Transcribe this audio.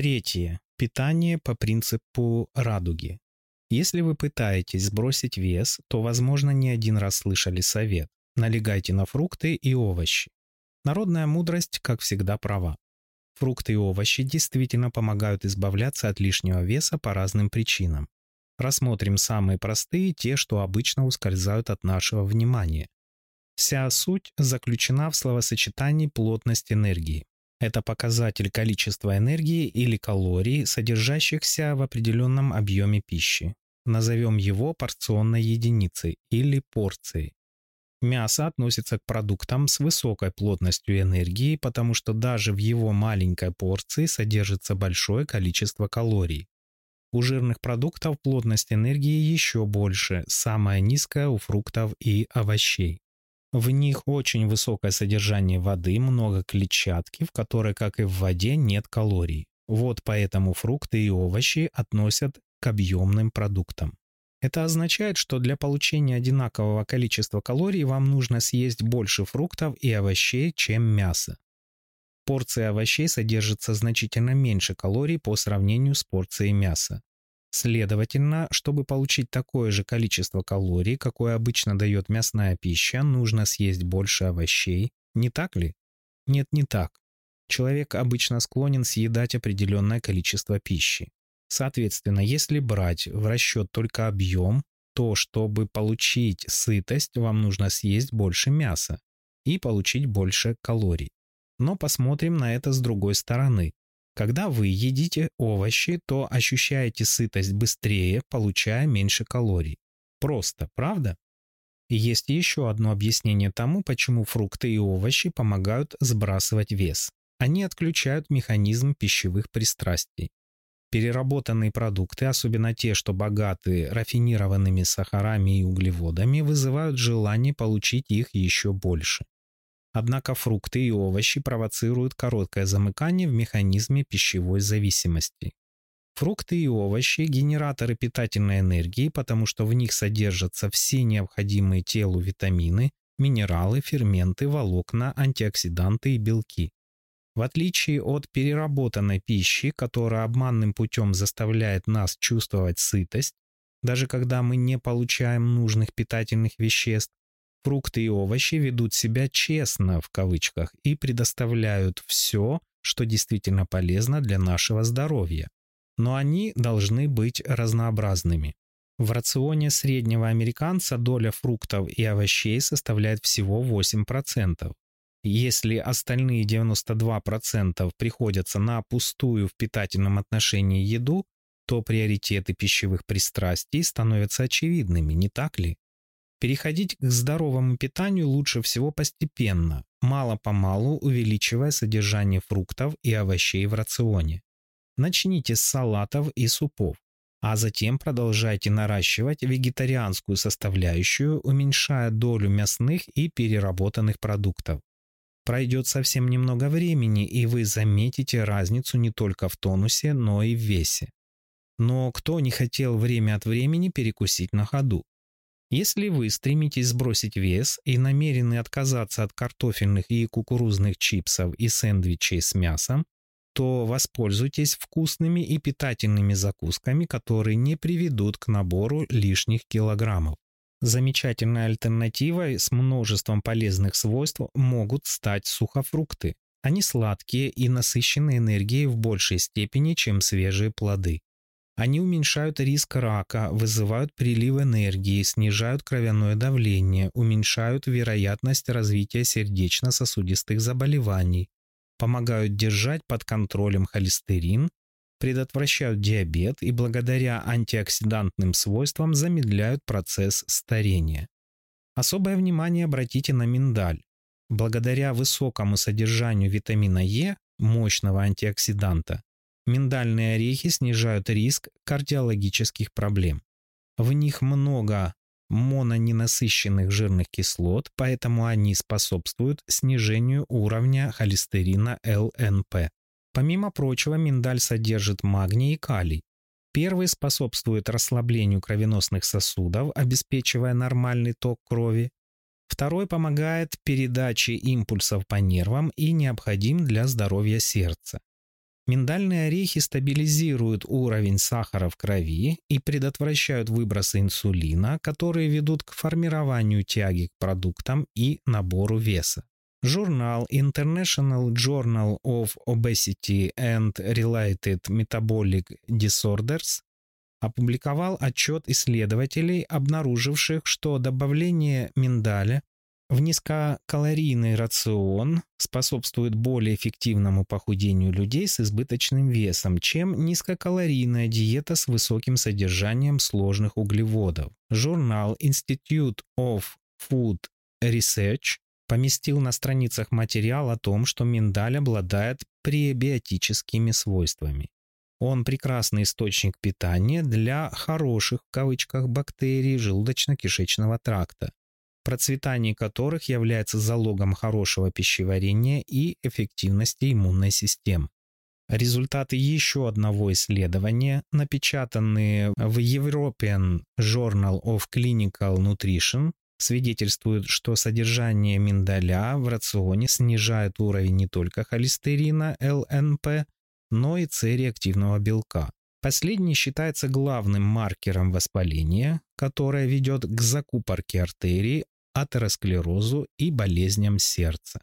Третье. Питание по принципу радуги. Если вы пытаетесь сбросить вес, то, возможно, не один раз слышали совет. Налегайте на фрукты и овощи. Народная мудрость, как всегда, права. Фрукты и овощи действительно помогают избавляться от лишнего веса по разным причинам. Рассмотрим самые простые, те, что обычно ускользают от нашего внимания. Вся суть заключена в словосочетании «плотность энергии». Это показатель количества энергии или калорий, содержащихся в определенном объеме пищи. Назовем его порционной единицей или порцией. Мясо относится к продуктам с высокой плотностью энергии, потому что даже в его маленькой порции содержится большое количество калорий. У жирных продуктов плотность энергии еще больше, самая низкая у фруктов и овощей. В них очень высокое содержание воды, много клетчатки, в которой, как и в воде, нет калорий. Вот поэтому фрукты и овощи относят к объемным продуктам. Это означает, что для получения одинакового количества калорий вам нужно съесть больше фруктов и овощей, чем мяса. Порция овощей содержится значительно меньше калорий по сравнению с порцией мяса. Следовательно, чтобы получить такое же количество калорий, какое обычно дает мясная пища, нужно съесть больше овощей, не так ли? Нет, не так. Человек обычно склонен съедать определенное количество пищи. Соответственно, если брать в расчет только объем, то чтобы получить сытость, вам нужно съесть больше мяса и получить больше калорий. Но посмотрим на это с другой стороны. Когда вы едите овощи, то ощущаете сытость быстрее, получая меньше калорий. Просто, правда? Есть еще одно объяснение тому, почему фрукты и овощи помогают сбрасывать вес. Они отключают механизм пищевых пристрастий. Переработанные продукты, особенно те, что богаты рафинированными сахарами и углеводами, вызывают желание получить их еще больше. Однако фрукты и овощи провоцируют короткое замыкание в механизме пищевой зависимости. Фрукты и овощи – генераторы питательной энергии, потому что в них содержатся все необходимые телу витамины, минералы, ферменты, волокна, антиоксиданты и белки. В отличие от переработанной пищи, которая обманным путем заставляет нас чувствовать сытость, даже когда мы не получаем нужных питательных веществ, фрукты и овощи ведут себя честно в кавычках и предоставляют все, что действительно полезно для нашего здоровья. Но они должны быть разнообразными. В рационе среднего американца доля фруктов и овощей составляет всего 8%. Если остальные 92% приходятся на пустую в питательном отношении еду, то приоритеты пищевых пристрастий становятся очевидными, не так ли? Переходить к здоровому питанию лучше всего постепенно, мало-помалу увеличивая содержание фруктов и овощей в рационе. Начните с салатов и супов, а затем продолжайте наращивать вегетарианскую составляющую, уменьшая долю мясных и переработанных продуктов. Пройдет совсем немного времени, и вы заметите разницу не только в тонусе, но и в весе. Но кто не хотел время от времени перекусить на ходу? Если вы стремитесь сбросить вес и намерены отказаться от картофельных и кукурузных чипсов и сэндвичей с мясом, то воспользуйтесь вкусными и питательными закусками, которые не приведут к набору лишних килограммов. Замечательной альтернативой с множеством полезных свойств могут стать сухофрукты. Они сладкие и насыщены энергией в большей степени, чем свежие плоды. Они уменьшают риск рака, вызывают прилив энергии, снижают кровяное давление, уменьшают вероятность развития сердечно-сосудистых заболеваний, помогают держать под контролем холестерин, предотвращают диабет и благодаря антиоксидантным свойствам замедляют процесс старения. Особое внимание обратите на миндаль. Благодаря высокому содержанию витамина Е, мощного антиоксиданта, Миндальные орехи снижают риск кардиологических проблем. В них много мононенасыщенных жирных кислот, поэтому они способствуют снижению уровня холестерина ЛНП. Помимо прочего, миндаль содержит магний и калий. Первый способствует расслаблению кровеносных сосудов, обеспечивая нормальный ток крови. Второй помогает передаче импульсов по нервам и необходим для здоровья сердца. Миндальные орехи стабилизируют уровень сахара в крови и предотвращают выбросы инсулина, которые ведут к формированию тяги к продуктам и набору веса. Журнал International Journal of Obesity and Related Metabolic Disorders опубликовал отчет исследователей, обнаруживших, что добавление миндаля в низкокалорийный рацион способствует более эффективному похудению людей с избыточным весом, чем низкокалорийная диета с высоким содержанием сложных углеводов. Журнал Institute of Food Research поместил на страницах материал о том, что миндаль обладает пребиотическими свойствами. Он прекрасный источник питания для «хороших» в кавычках бактерий желудочно-кишечного тракта процветание которых является залогом хорошего пищеварения и эффективности иммунной системы. Результаты еще одного исследования, напечатанные в European Journal of Clinical Nutrition, свидетельствуют, что содержание миндаля в рационе снижает уровень не только холестерина ЛНП, но и С реактивного белка. Последний считается главным маркером воспаления, которое ведет к закупорке артерий, атеросклерозу и болезням сердца.